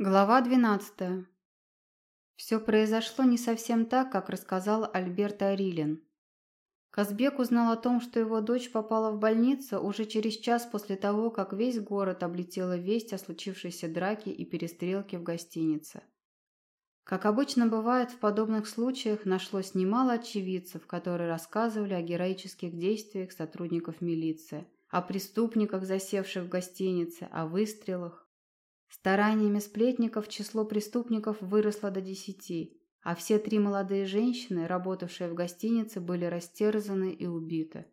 Глава 12. Все произошло не совсем так, как рассказал Альберт Арилин. Казбек узнал о том, что его дочь попала в больницу уже через час после того, как весь город облетела весть о случившейся драке и перестрелке в гостинице. Как обычно бывает в подобных случаях, нашлось немало очевидцев, которые рассказывали о героических действиях сотрудников милиции, о преступниках, засевших в гостинице, о выстрелах. Стараниями сплетников число преступников выросло до десяти, а все три молодые женщины, работавшие в гостинице, были растерзаны и убиты.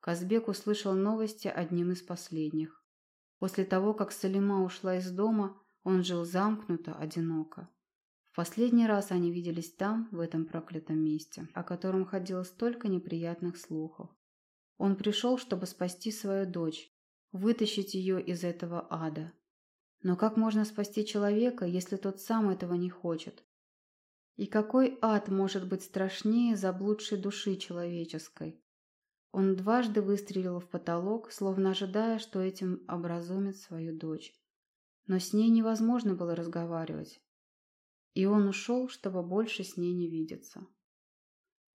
Казбек услышал новости одним из последних. После того, как Салима ушла из дома, он жил замкнуто, одиноко. В последний раз они виделись там, в этом проклятом месте, о котором ходило столько неприятных слухов. Он пришел, чтобы спасти свою дочь, вытащить ее из этого ада. Но как можно спасти человека, если тот сам этого не хочет? И какой ад может быть страшнее заблудшей души человеческой? Он дважды выстрелил в потолок, словно ожидая, что этим образумит свою дочь. Но с ней невозможно было разговаривать. И он ушел, чтобы больше с ней не видеться.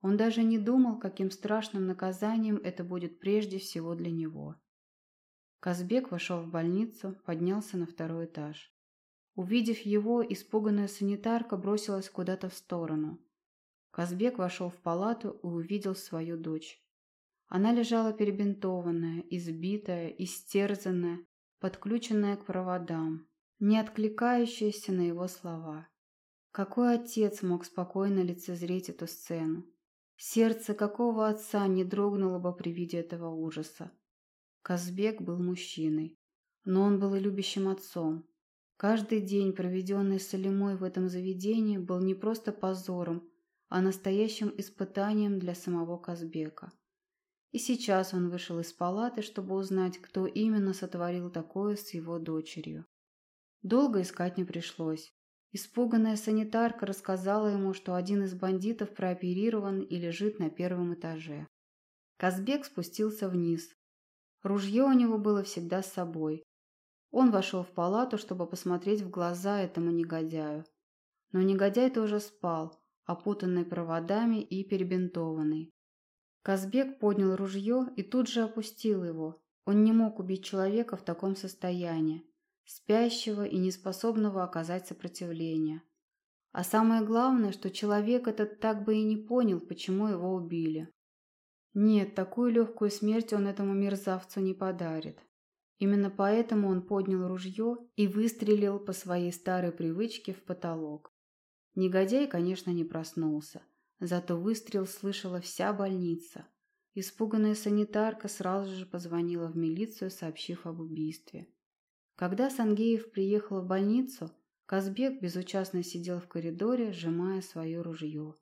Он даже не думал, каким страшным наказанием это будет прежде всего для него. Казбек вошел в больницу, поднялся на второй этаж. Увидев его, испуганная санитарка бросилась куда-то в сторону. Казбек вошел в палату и увидел свою дочь. Она лежала перебинтованная, избитая, истерзанная, подключенная к проводам, не откликающаяся на его слова. Какой отец мог спокойно лицезреть эту сцену? Сердце какого отца не дрогнуло бы при виде этого ужаса? Казбек был мужчиной, но он был и любящим отцом. Каждый день, проведенный Салимой в этом заведении, был не просто позором, а настоящим испытанием для самого Казбека. И сейчас он вышел из палаты, чтобы узнать, кто именно сотворил такое с его дочерью. Долго искать не пришлось. Испуганная санитарка рассказала ему, что один из бандитов прооперирован и лежит на первом этаже. Казбек спустился вниз, Ружье у него было всегда с собой. Он вошел в палату, чтобы посмотреть в глаза этому негодяю. Но негодяй тоже спал, опутанный проводами и перебинтованный. Казбек поднял ружье и тут же опустил его. Он не мог убить человека в таком состоянии, спящего и неспособного оказать сопротивление. А самое главное, что человек этот так бы и не понял, почему его убили. Нет, такую легкую смерть он этому мерзавцу не подарит. Именно поэтому он поднял ружье и выстрелил по своей старой привычке в потолок. Негодяй, конечно, не проснулся, зато выстрел слышала вся больница. Испуганная санитарка сразу же позвонила в милицию, сообщив об убийстве. Когда Сангеев приехал в больницу, Казбек безучастно сидел в коридоре, сжимая свое ружье.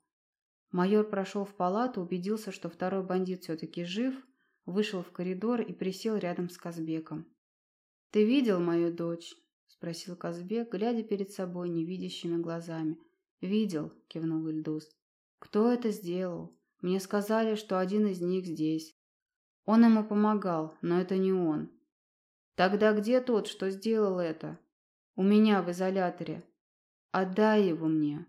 Майор прошел в палату, убедился, что второй бандит все-таки жив, вышел в коридор и присел рядом с Казбеком. «Ты видел мою дочь?» – спросил Казбек, глядя перед собой невидящими глазами. «Видел», – кивнул Ильдус. «Кто это сделал? Мне сказали, что один из них здесь. Он ему помогал, но это не он. Тогда где тот, что сделал это? У меня в изоляторе. Отдай его мне».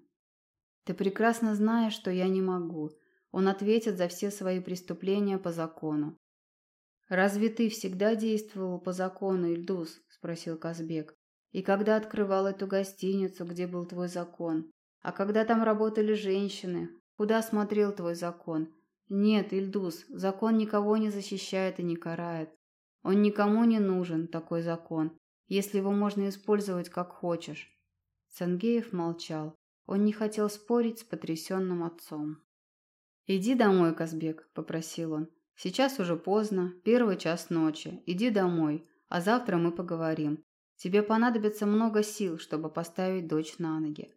Ты прекрасно знаешь, что я не могу. Он ответит за все свои преступления по закону. Разве ты всегда действовал по закону, Ильдус? спросил Казбек. И когда открывал эту гостиницу, где был твой закон? А когда там работали женщины, куда смотрел твой закон? Нет, Ильдус, закон никого не защищает и не карает. Он никому не нужен, такой закон, если его можно использовать как хочешь. Сангеев молчал. Он не хотел спорить с потрясенным отцом. «Иди домой, Казбек», – попросил он. «Сейчас уже поздно, первый час ночи. Иди домой, а завтра мы поговорим. Тебе понадобится много сил, чтобы поставить дочь на ноги».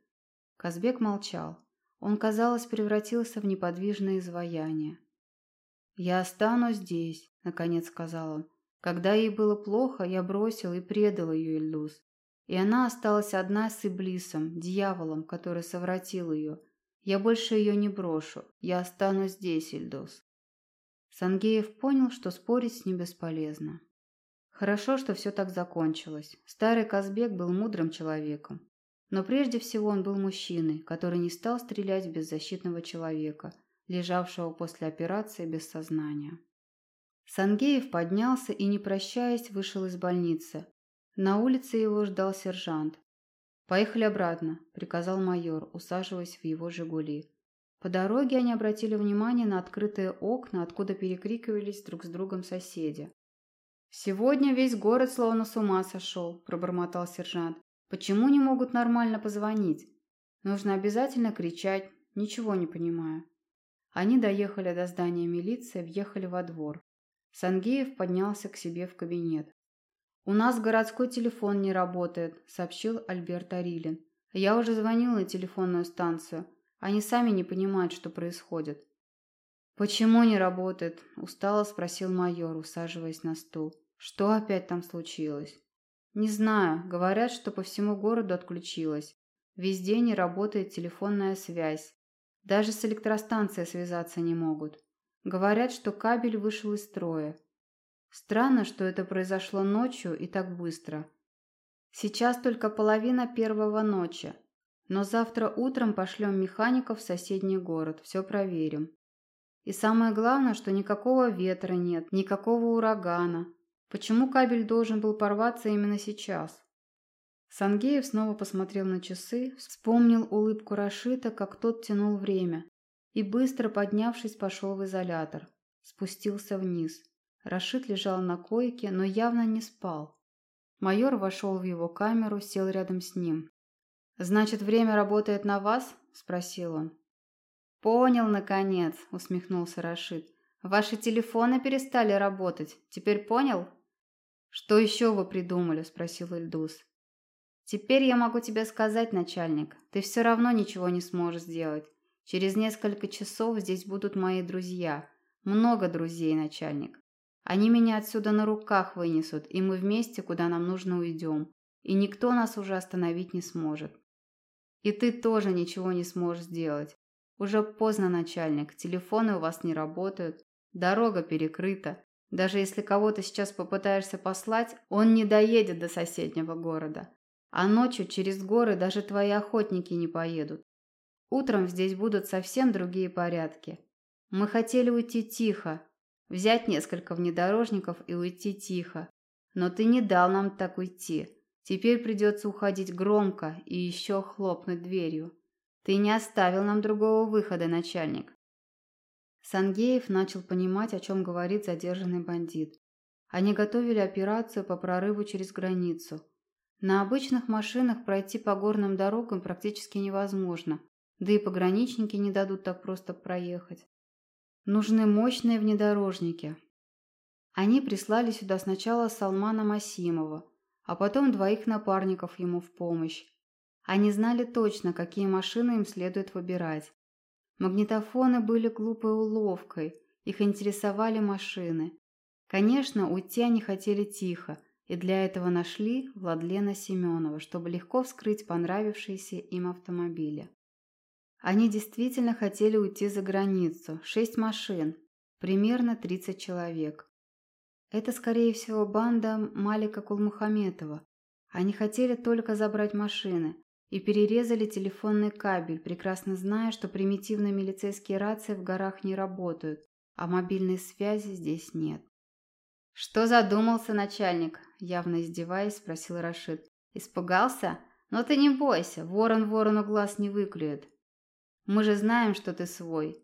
Казбек молчал. Он, казалось, превратился в неподвижное изваяние. «Я останусь здесь», – наконец сказал он. «Когда ей было плохо, я бросил и предал ее Ильдус. И она осталась одна с Иблисом, дьяволом, который совратил ее. Я больше ее не брошу. Я останусь здесь, Ильдус. Сангеев понял, что спорить с ним бесполезно. Хорошо, что все так закончилось. Старый Казбек был мудрым человеком. Но прежде всего он был мужчиной, который не стал стрелять в беззащитного человека, лежавшего после операции без сознания. Сангеев поднялся и, не прощаясь, вышел из больницы. На улице его ждал сержант. «Поехали обратно», – приказал майор, усаживаясь в его «Жигули». По дороге они обратили внимание на открытые окна, откуда перекрикивались друг с другом соседи. «Сегодня весь город словно с ума сошел», – пробормотал сержант. «Почему не могут нормально позвонить? Нужно обязательно кричать, ничего не понимаю». Они доехали до здания милиции, въехали во двор. Сангеев поднялся к себе в кабинет. «У нас городской телефон не работает», – сообщил Альберт Арилин. «Я уже звонил на телефонную станцию. Они сами не понимают, что происходит». «Почему не работает?» – устало спросил майор, усаживаясь на стул. «Что опять там случилось?» «Не знаю. Говорят, что по всему городу отключилось. Везде не работает телефонная связь. Даже с электростанцией связаться не могут. Говорят, что кабель вышел из строя. Странно, что это произошло ночью и так быстро. Сейчас только половина первого ночи. Но завтра утром пошлем механиков в соседний город, все проверим. И самое главное, что никакого ветра нет, никакого урагана. Почему кабель должен был порваться именно сейчас? Сангеев снова посмотрел на часы, вспомнил улыбку Рашита, как тот тянул время, и быстро поднявшись пошел в изолятор. Спустился вниз. Рашид лежал на койке, но явно не спал. Майор вошел в его камеру, сел рядом с ним. «Значит, время работает на вас?» – спросил он. «Понял, наконец», – усмехнулся Рашид. «Ваши телефоны перестали работать. Теперь понял?» «Что еще вы придумали?» – спросил Ильдус. «Теперь я могу тебе сказать, начальник. Ты все равно ничего не сможешь сделать. Через несколько часов здесь будут мои друзья. Много друзей, начальник. Они меня отсюда на руках вынесут, и мы вместе, куда нам нужно, уйдем. И никто нас уже остановить не сможет. И ты тоже ничего не сможешь сделать. Уже поздно, начальник, телефоны у вас не работают, дорога перекрыта. Даже если кого-то сейчас попытаешься послать, он не доедет до соседнего города. А ночью через горы даже твои охотники не поедут. Утром здесь будут совсем другие порядки. Мы хотели уйти тихо, взять несколько внедорожников и уйти тихо. Но ты не дал нам так уйти. Теперь придется уходить громко и еще хлопнуть дверью. Ты не оставил нам другого выхода, начальник. Сангеев начал понимать, о чем говорит задержанный бандит. Они готовили операцию по прорыву через границу. На обычных машинах пройти по горным дорогам практически невозможно, да и пограничники не дадут так просто проехать. Нужны мощные внедорожники. Они прислали сюда сначала Салмана Масимова, а потом двоих напарников ему в помощь. Они знали точно, какие машины им следует выбирать. Магнитофоны были глупой уловкой, их интересовали машины. Конечно, уйти они хотели тихо, и для этого нашли Владлена Семенова, чтобы легко вскрыть понравившиеся им автомобили. Они действительно хотели уйти за границу. Шесть машин. Примерно 30 человек. Это, скорее всего, банда Малика Кулмухаметова. Они хотели только забрать машины и перерезали телефонный кабель, прекрасно зная, что примитивные милицейские рации в горах не работают, а мобильной связи здесь нет. «Что задумался начальник?» – явно издеваясь, спросил Рашид. «Испугался? Но ты не бойся, ворон ворону глаз не выклюет. Мы же знаем, что ты свой.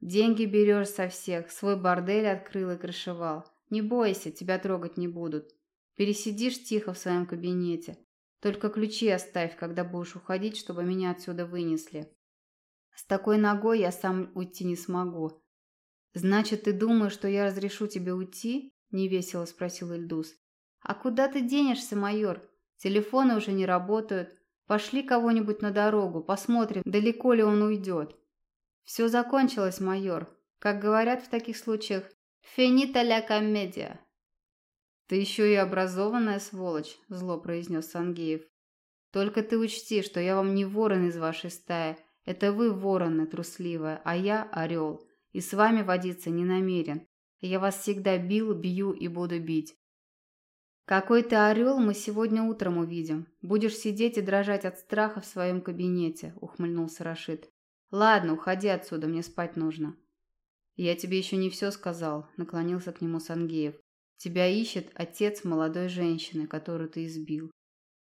Деньги берешь со всех, свой бордель открыл и крышевал. Не бойся, тебя трогать не будут. Пересидишь тихо в своем кабинете. Только ключи оставь, когда будешь уходить, чтобы меня отсюда вынесли. С такой ногой я сам уйти не смогу. Значит, ты думаешь, что я разрешу тебе уйти? Невесело спросил Ильдус. А куда ты денешься, майор? Телефоны уже не работают. Пошли кого-нибудь на дорогу, посмотрим, далеко ли он уйдет. Все закончилось, майор. Как говорят в таких случаях, «Финита ля комедия». «Ты еще и образованная сволочь», – зло произнес Сангеев. «Только ты учти, что я вам не ворон из вашей стаи. Это вы вороны трусливая, а я орел. И с вами водиться не намерен. Я вас всегда бил, бью и буду бить. Какой ты орел мы сегодня утром увидим. Будешь сидеть и дрожать от страха в своем кабинете, ухмыльнулся Рашид. Ладно, уходи отсюда, мне спать нужно. Я тебе еще не все сказал, наклонился к нему Сангеев. Тебя ищет отец молодой женщины, которую ты избил.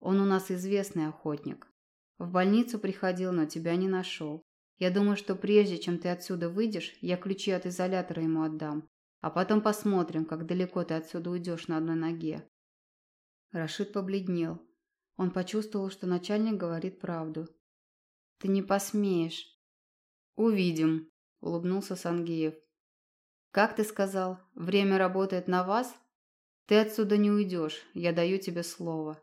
Он у нас известный охотник. В больницу приходил, но тебя не нашел. Я думаю, что прежде чем ты отсюда выйдешь, я ключи от изолятора ему отдам. А потом посмотрим, как далеко ты отсюда уйдешь на одной ноге. Рашид побледнел. Он почувствовал, что начальник говорит правду. «Ты не посмеешь». «Увидим», – улыбнулся Сангеев. «Как ты сказал, время работает на вас? Ты отсюда не уйдешь, я даю тебе слово».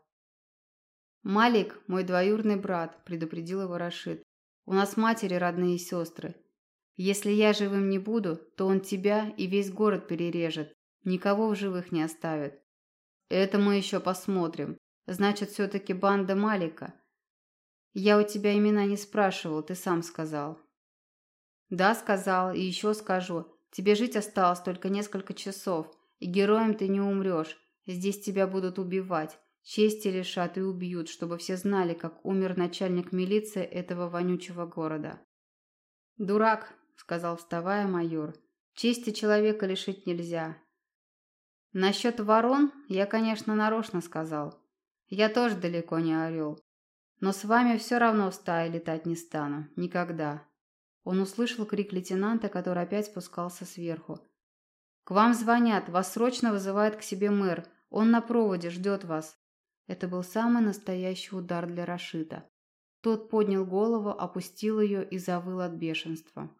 «Малик, мой двоюродный брат», – предупредил его Рашид. «У нас матери родные сестры. Если я живым не буду, то он тебя и весь город перережет. Никого в живых не оставит. Это мы еще посмотрим. Значит, все-таки банда Малика. Я у тебя имена не спрашивал, ты сам сказал. Да, сказал, и еще скажу. Тебе жить осталось только несколько часов, и героем ты не умрешь. Здесь тебя будут убивать. Чести лишат и убьют, чтобы все знали, как умер начальник милиции этого вонючего города. «Дурак», — сказал, вставая майор. «Чести человека лишить нельзя». «Насчет ворон я, конечно, нарочно сказал. Я тоже далеко не орел. Но с вами все равно в стае летать не стану. Никогда. Он услышал крик лейтенанта, который опять спускался сверху. «К вам звонят. Вас срочно вызывает к себе мэр. Он на проводе, ждет вас». Это был самый настоящий удар для Рашида. Тот поднял голову, опустил ее и завыл от бешенства.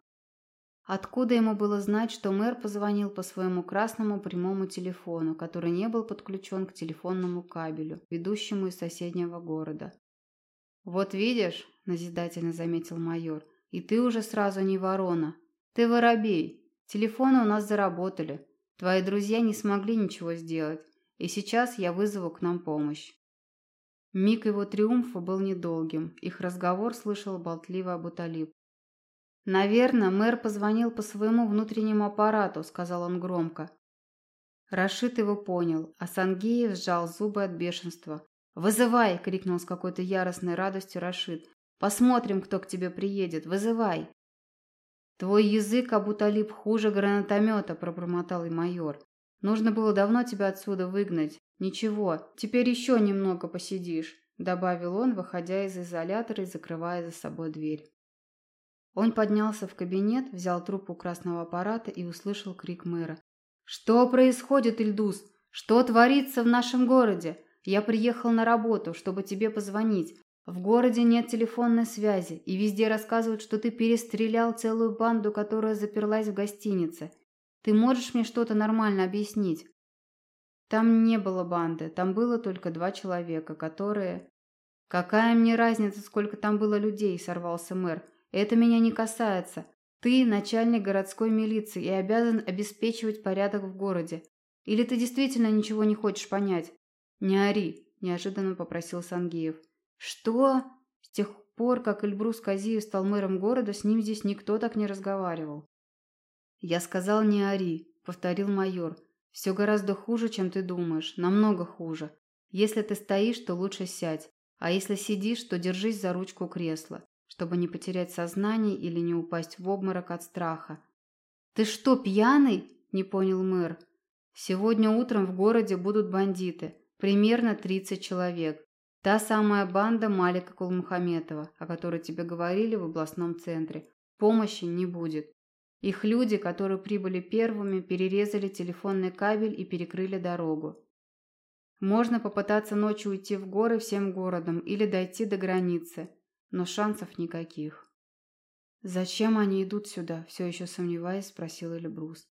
Откуда ему было знать, что мэр позвонил по своему красному прямому телефону, который не был подключен к телефонному кабелю, ведущему из соседнего города? «Вот видишь», – назидательно заметил майор, и ты уже сразу не ворона. Ты воробей. Телефоны у нас заработали. Твои друзья не смогли ничего сделать. И сейчас я вызову к нам помощь. Миг его триумфа был недолгим. Их разговор слышал болтливо Абуталиб. «Наверное, мэр позвонил по своему внутреннему аппарату», — сказал он громко. Рашид его понял, а Сангеев сжал зубы от бешенства. «Вызывай!» — крикнул с какой-то яростной радостью Рашид. Посмотрим, кто к тебе приедет. Вызывай. Твой язык, Абуталиб, хуже гранатомета, пробормотал и майор. Нужно было давно тебя отсюда выгнать. Ничего, теперь еще немного посидишь, добавил он, выходя из изолятора и закрывая за собой дверь. Он поднялся в кабинет, взял трубку красного аппарата и услышал крик мэра. «Что происходит, Ильдус? Что творится в нашем городе? Я приехал на работу, чтобы тебе позвонить. В городе нет телефонной связи, и везде рассказывают, что ты перестрелял целую банду, которая заперлась в гостинице. Ты можешь мне что-то нормально объяснить? Там не было банды, там было только два человека, которые... Какая мне разница, сколько там было людей, сорвался мэр. Это меня не касается. Ты начальник городской милиции и обязан обеспечивать порядок в городе. Или ты действительно ничего не хочешь понять? Не ори, неожиданно попросил Сангеев. Что? С тех пор, как Эльбрус Казиев стал мэром города, с ним здесь никто так не разговаривал. Я сказал не ори, повторил майор. Все гораздо хуже, чем ты думаешь, намного хуже. Если ты стоишь, то лучше сядь, а если сидишь, то держись за ручку кресла, чтобы не потерять сознание или не упасть в обморок от страха. Ты что, пьяный? не понял мэр. Сегодня утром в городе будут бандиты, примерно 30 человек. Та самая банда Малика Кулмухаметова, о которой тебе говорили в областном центре. Помощи не будет. Их люди, которые прибыли первыми, перерезали телефонный кабель и перекрыли дорогу. Можно попытаться ночью уйти в горы всем городом или дойти до границы, но шансов никаких. «Зачем они идут сюда?» – все еще сомневаясь, спросил Эльбрус.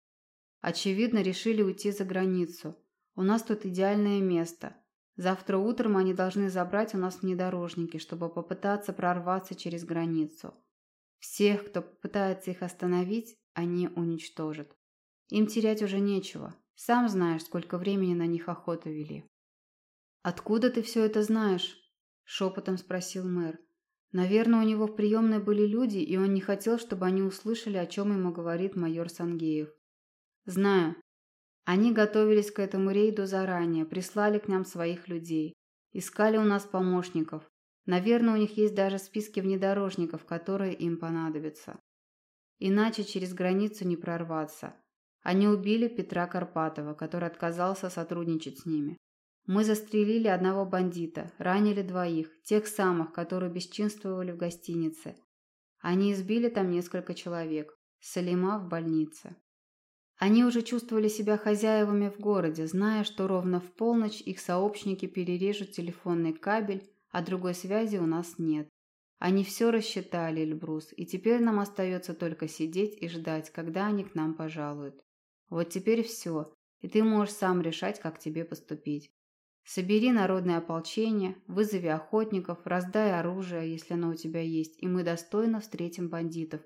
«Очевидно, решили уйти за границу. У нас тут идеальное место. Завтра утром они должны забрать у нас внедорожники, чтобы попытаться прорваться через границу. Всех, кто попытается их остановить, они уничтожат. Им терять уже нечего. Сам знаешь, сколько времени на них охоту вели. «Откуда ты все это знаешь?» – шепотом спросил мэр. Наверное, у него в приемной были люди, и он не хотел, чтобы они услышали, о чем ему говорит майор Сангеев. «Знаю. Они готовились к этому рейду заранее, прислали к нам своих людей. Искали у нас помощников. Наверное, у них есть даже списки внедорожников, которые им понадобятся. Иначе через границу не прорваться. Они убили Петра Карпатова, который отказался сотрудничать с ними. Мы застрелили одного бандита, ранили двоих, тех самых, которые бесчинствовали в гостинице. Они избили там несколько человек. Салима в больнице. Они уже чувствовали себя хозяевами в городе, зная, что ровно в полночь их сообщники перережут телефонный кабель, а другой связи у нас нет. Они все рассчитали, Эльбрус, и теперь нам остается только сидеть и ждать, когда они к нам пожалуют. Вот теперь все, и ты можешь сам решать, как тебе поступить. Собери народное ополчение, вызови охотников, раздай оружие, если оно у тебя есть, и мы достойно встретим бандитов.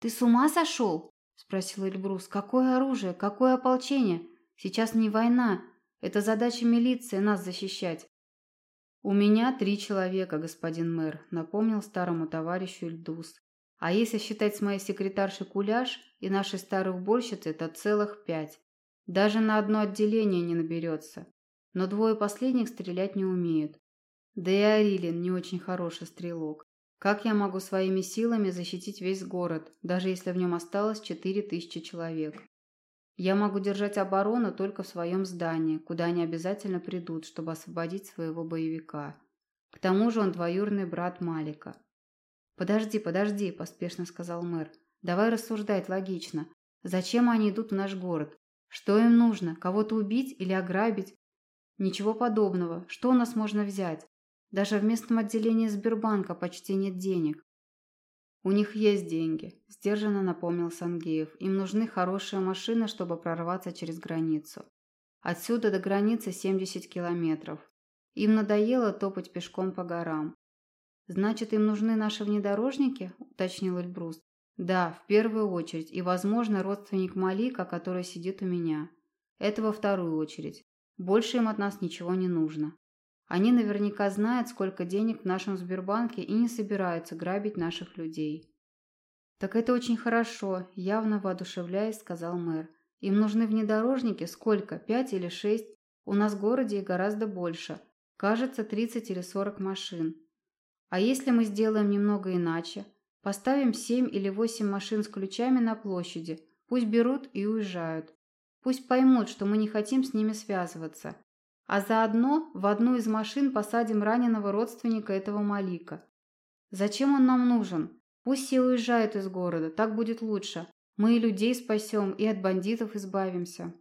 «Ты с ума сошел?» – спросил Эльбрус. «Какое оружие? Какое ополчение? Сейчас не война. Это задача милиции нас защищать. «У меня три человека, господин мэр», – напомнил старому товарищу Ильдус. «А если считать с моей секретаршей Куляш и нашей старой уборщицы, это целых пять. Даже на одно отделение не наберется. Но двое последних стрелять не умеют. Да и Арилин не очень хороший стрелок. Как я могу своими силами защитить весь город, даже если в нем осталось четыре тысячи человек?» Я могу держать оборону только в своем здании, куда они обязательно придут, чтобы освободить своего боевика. К тому же он двоюродный брат Малика. «Подожди, подожди», – поспешно сказал мэр. «Давай рассуждать логично. Зачем они идут в наш город? Что им нужно? Кого-то убить или ограбить? Ничего подобного. Что у нас можно взять? Даже в местном отделении Сбербанка почти нет денег. «У них есть деньги», – сдержанно напомнил Сангеев. «Им нужны хорошие машины, чтобы прорваться через границу. Отсюда до границы 70 километров. Им надоело топать пешком по горам». «Значит, им нужны наши внедорожники?» – уточнил Эльбрус. «Да, в первую очередь, и, возможно, родственник Малика, который сидит у меня. Это во вторую очередь. Больше им от нас ничего не нужно». Они наверняка знают, сколько денег в нашем Сбербанке и не собираются грабить наших людей. «Так это очень хорошо», – явно воодушевляясь, сказал мэр. «Им нужны внедорожники? Сколько? Пять или шесть? У нас в городе их гораздо больше. Кажется, 30 или 40 машин. А если мы сделаем немного иначе? Поставим 7 или 8 машин с ключами на площади. Пусть берут и уезжают. Пусть поймут, что мы не хотим с ними связываться. А заодно в одну из машин посадим раненого родственника этого Малика. Зачем он нам нужен? Пусть все уезжают из города, так будет лучше. Мы и людей спасем, и от бандитов избавимся.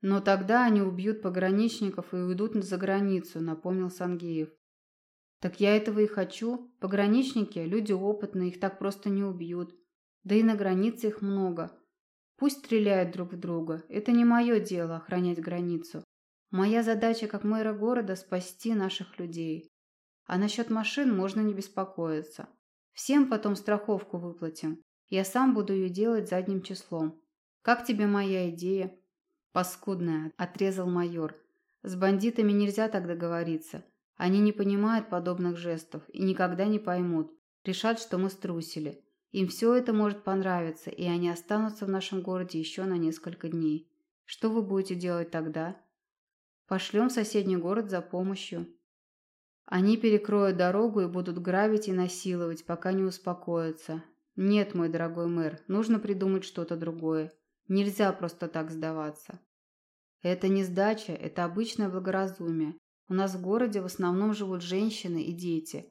Но тогда они убьют пограничников и уйдут за границу, напомнил Сангеев. Так я этого и хочу. Пограничники – люди опытные, их так просто не убьют. Да и на границе их много. Пусть стреляют друг в друга. Это не мое дело – охранять границу. Моя задача как мэра города – спасти наших людей. А насчет машин можно не беспокоиться. Всем потом страховку выплатим. Я сам буду ее делать задним числом. Как тебе моя идея? Паскудная, отрезал майор. С бандитами нельзя так договориться. Они не понимают подобных жестов и никогда не поймут. Решат, что мы струсили. Им все это может понравиться, и они останутся в нашем городе еще на несколько дней. Что вы будете делать тогда? Пошлем в соседний город за помощью. Они перекроют дорогу и будут грабить и насиловать, пока не успокоятся. Нет, мой дорогой мэр, нужно придумать что-то другое. Нельзя просто так сдаваться. Это не сдача, это обычное благоразумие. У нас в городе в основном живут женщины и дети.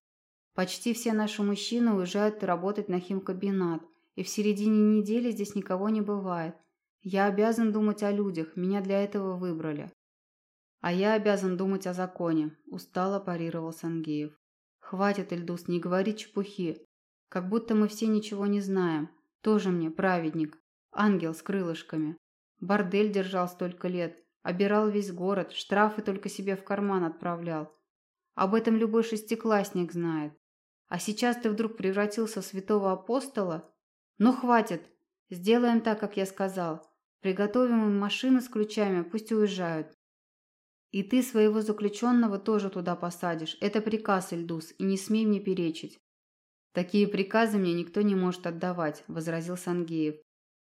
Почти все наши мужчины уезжают работать на химкомбинат, и в середине недели здесь никого не бывает. Я обязан думать о людях, меня для этого выбрали. «А я обязан думать о законе», – устало парировал Сангеев. «Хватит, Эльдус, не говори чепухи. Как будто мы все ничего не знаем. Тоже мне праведник. Ангел с крылышками. Бордель держал столько лет. Обирал весь город. Штрафы только себе в карман отправлял. Об этом любой шестиклассник знает. А сейчас ты вдруг превратился в святого апостола? Ну, хватит. Сделаем так, как я сказал. Приготовим им машины с ключами, пусть уезжают. И ты своего заключенного тоже туда посадишь. Это приказ, Ильдус, и не смей мне перечить. Такие приказы мне никто не может отдавать, возразил Сангеев.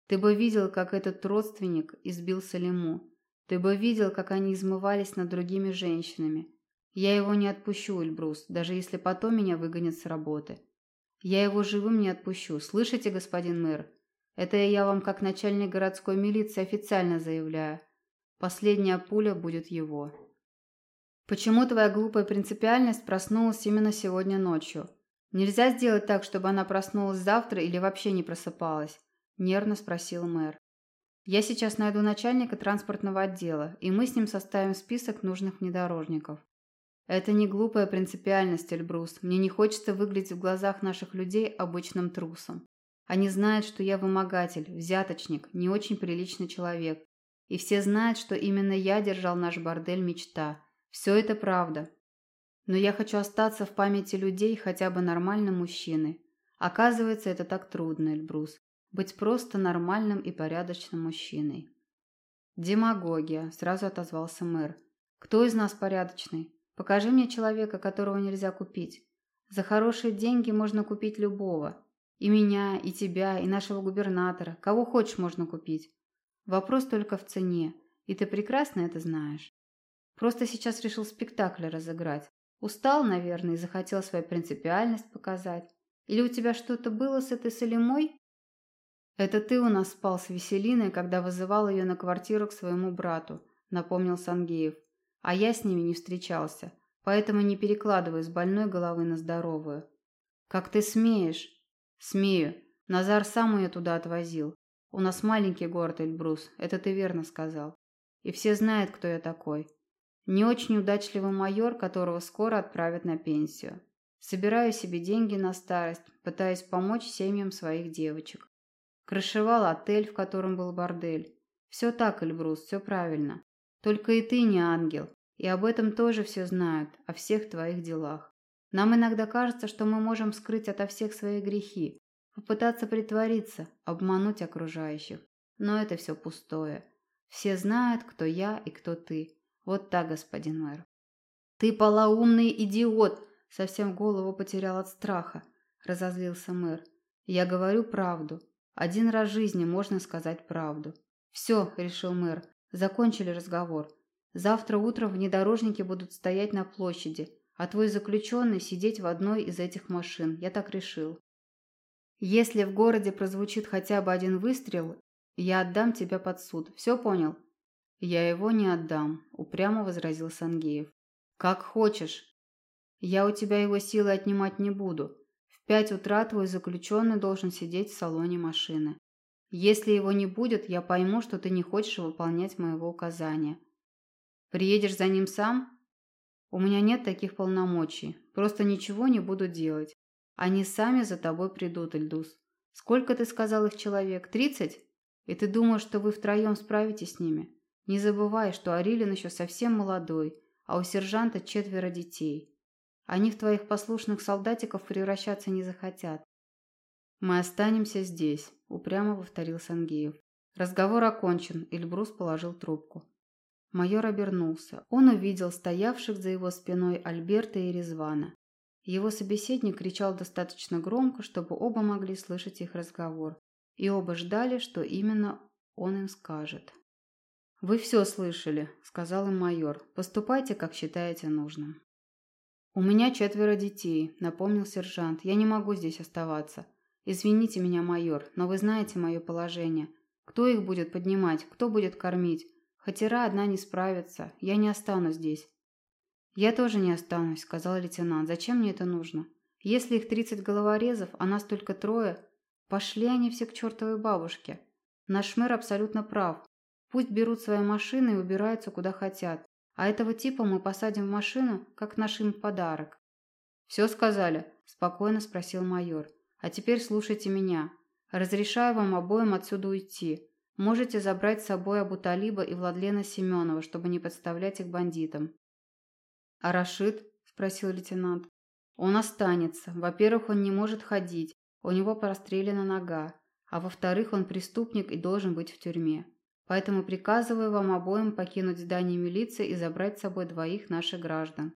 Ты бы видел, как этот родственник избил Салиму. Ты бы видел, как они измывались над другими женщинами. Я его не отпущу, Эльбрус, даже если потом меня выгонят с работы. Я его живым не отпущу. Слышите, господин мэр? Это я вам как начальник городской милиции официально заявляю. Последняя пуля будет его. Почему твоя глупая принципиальность проснулась именно сегодня ночью? Нельзя сделать так, чтобы она проснулась завтра или вообще не просыпалась? Нервно спросил мэр. Я сейчас найду начальника транспортного отдела, и мы с ним составим список нужных внедорожников. Это не глупая принципиальность, Эльбрус. Мне не хочется выглядеть в глазах наших людей обычным трусом. Они знают, что я вымогатель, взяточник, не очень приличный человек. И все знают, что именно я держал наш бордель мечта. Все это правда. Но я хочу остаться в памяти людей хотя бы нормальным мужчиной. Оказывается, это так трудно, Эльбрус быть просто нормальным и порядочным мужчиной. «Демагогия», – сразу отозвался мэр. «Кто из нас порядочный? Покажи мне человека, которого нельзя купить. За хорошие деньги можно купить любого. И меня, и тебя, и нашего губернатора. Кого хочешь можно купить. Вопрос только в цене, и ты прекрасно это знаешь. Просто сейчас решил спектакль разыграть. Устал, наверное, и захотел свою принципиальность показать. Или у тебя что-то было с этой Салимой? «Это ты у нас спал с Веселиной, когда вызывал ее на квартиру к своему брату», – напомнил Сангеев. «А я с ними не встречался, поэтому не перекладывай с больной головы на здоровую». «Как ты смеешь?» «Смею. Назар сам ее туда отвозил. У нас маленький город Эльбрус, это ты верно сказал. И все знают, кто я такой. Не очень удачливый майор, которого скоро отправят на пенсию. Собираю себе деньги на старость, пытаясь помочь семьям своих девочек. Крышевал отель, в котором был бордель. Все так, Эльбрус, все правильно. Только и ты не ангел, и об этом тоже все знают, о всех твоих делах. Нам иногда кажется, что мы можем скрыть ото всех свои грехи, попытаться притвориться, обмануть окружающих. Но это все пустое. Все знают, кто я и кто ты. Вот так, господин мэр. Ты полоумный идиот! Совсем голову потерял от страха, разозлился мэр. Я говорю правду. Один раз в жизни можно сказать правду. «Все», – решил мэр, – закончили разговор. «Завтра утром внедорожники будут стоять на площади, а твой заключенный сидеть в одной из этих машин. Я так решил. Если в городе прозвучит хотя бы один выстрел, я отдам тебя под суд. Все понял?» «Я его не отдам», – упрямо возразил Сангеев. «Как хочешь. Я у тебя его силы отнимать не буду пять утра твой заключенный должен сидеть в салоне машины. Если его не будет, я пойму, что ты не хочешь выполнять моего указания. Приедешь за ним сам? У меня нет таких полномочий. Просто ничего не буду делать. Они сами за тобой придут, Эльдус. Сколько ты сказал их человек? Тридцать? И ты думаешь, что вы втроем справитесь с ними? Не забывай, что Арилин еще совсем молодой, а у сержанта четверо детей. Они в твоих послушных солдатиков превращаться не захотят. Мы останемся здесь, упрямо повторил Сангеев. Разговор окончен, Эльбрус положил трубку. Майор обернулся. Он увидел стоявших за его спиной Альберта и Резвана. Его собеседник кричал достаточно громко, чтобы оба могли слышать их разговор. И оба ждали, что именно он им скажет. «Вы все слышали», — сказал им майор. «Поступайте, как считаете нужным». «У меня четверо детей», – напомнил сержант. «Я не могу здесь оставаться. Извините меня, майор, но вы знаете мое положение. Кто их будет поднимать? Кто будет кормить? Хатера одна не справится. Я не останусь здесь». «Я тоже не останусь», – сказал лейтенант. «Зачем мне это нужно? Если их тридцать головорезов, а нас только трое, пошли они все к чертовой бабушке. Наш мэр абсолютно прав. Пусть берут свои машины и убираются куда хотят. А этого типа мы посадим в машину, как наш им подарок. «Все сказали?» – спокойно спросил майор. «А теперь слушайте меня. Разрешаю вам обоим отсюда уйти. Можете забрать с собой Абуталиба и Владлена Семенова, чтобы не подставлять их бандитам». «А Рашид?» – спросил лейтенант. «Он останется. Во-первых, он не может ходить. У него прострелена нога. А во-вторых, он преступник и должен быть в тюрьме. Поэтому приказываю вам обоим покинуть здание милиции и забрать с собой двоих наших граждан.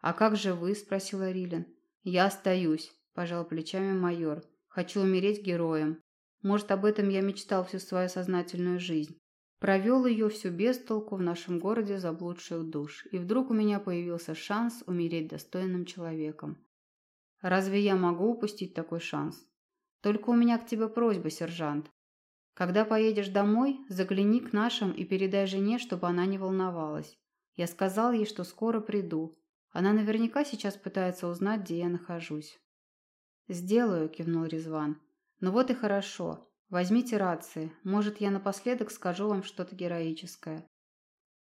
«А как же вы?» – спросила Рилин. «Я остаюсь», – пожал плечами майор. «Хочу умереть героем». Может, об этом я мечтал всю свою сознательную жизнь. Провел ее всю без толку в нашем городе заблудших душ, и вдруг у меня появился шанс умереть достойным человеком. Разве я могу упустить такой шанс? Только у меня к тебе просьба, сержант. Когда поедешь домой, загляни к нашим и передай жене, чтобы она не волновалась. Я сказал ей, что скоро приду. Она наверняка сейчас пытается узнать, где я нахожусь. «Сделаю», – кивнул Резван. «Ну вот и хорошо. Возьмите рации. Может, я напоследок скажу вам что-то героическое».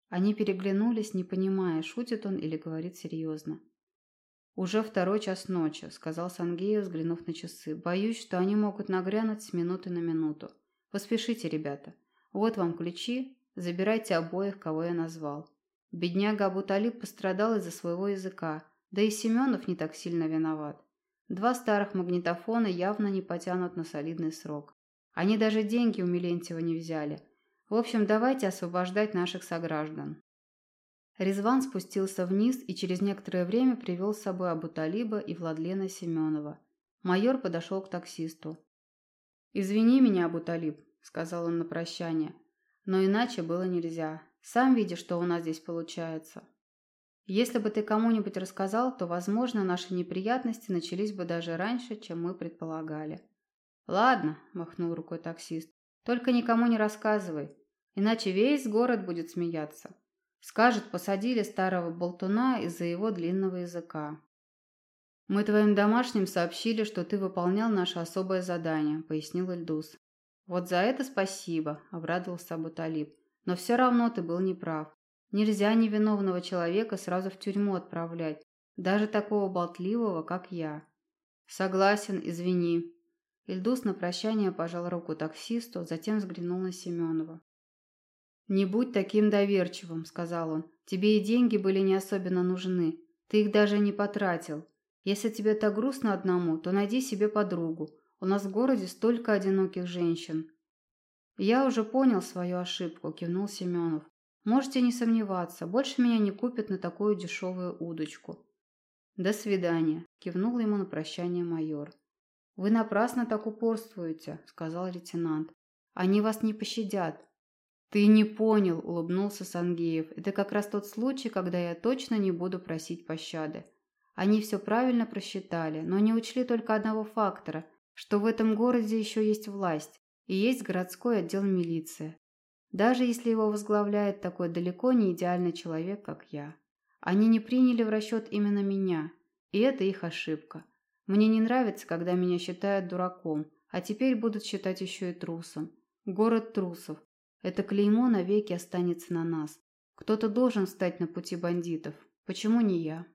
Они переглянулись, не понимая, шутит он или говорит серьезно. «Уже второй час ночи», – сказал Сангеев, взглянув на часы. «Боюсь, что они могут нагрянуть с минуты на минуту. Поспешите, ребята. Вот вам ключи. Забирайте обоих, кого я назвал. Бедняга Абуталиб пострадал из-за своего языка, да и Семенов не так сильно виноват. Два старых магнитофона явно не потянут на солидный срок. Они даже деньги у Милентьева не взяли. В общем, давайте освобождать наших сограждан. Резван спустился вниз и через некоторое время привел с собой Абуталиба и Владлена Семенова. Майор подошел к таксисту. «Извини меня, Абуталиб», — сказал он на прощание, — «но иначе было нельзя. Сам видишь, что у нас здесь получается. Если бы ты кому-нибудь рассказал, то, возможно, наши неприятности начались бы даже раньше, чем мы предполагали. Ладно, махнул рукой таксист. Только никому не рассказывай, иначе весь город будет смеяться. Скажет, посадили старого болтуна из-за его длинного языка. Мы твоим домашним сообщили, что ты выполнял наше особое задание, пояснил Эльдус. Вот за это спасибо, обрадовался Абуталиб. Но все равно ты был неправ. Нельзя невиновного человека сразу в тюрьму отправлять, даже такого болтливого, как я. Согласен, извини. Ильдус на прощание пожал руку таксисту, затем взглянул на Семенова. «Не будь таким доверчивым», — сказал он. «Тебе и деньги были не особенно нужны. Ты их даже не потратил. Если тебе так грустно одному, то найди себе подругу. У нас в городе столько одиноких женщин. «Я уже понял свою ошибку», – кивнул Семенов. «Можете не сомневаться, больше меня не купят на такую дешевую удочку». «До свидания», – кивнул ему на прощание майор. «Вы напрасно так упорствуете», – сказал лейтенант. «Они вас не пощадят». «Ты не понял», – улыбнулся Сангеев. «Это как раз тот случай, когда я точно не буду просить пощады. Они все правильно просчитали, но не учли только одного фактора, что в этом городе еще есть власть и есть городской отдел милиции. Даже если его возглавляет такой далеко не идеальный человек, как я. Они не приняли в расчет именно меня, и это их ошибка. Мне не нравится, когда меня считают дураком, а теперь будут считать еще и трусом. Город трусов. Это клеймо навеки останется на нас. Кто-то должен встать на пути бандитов. Почему не я?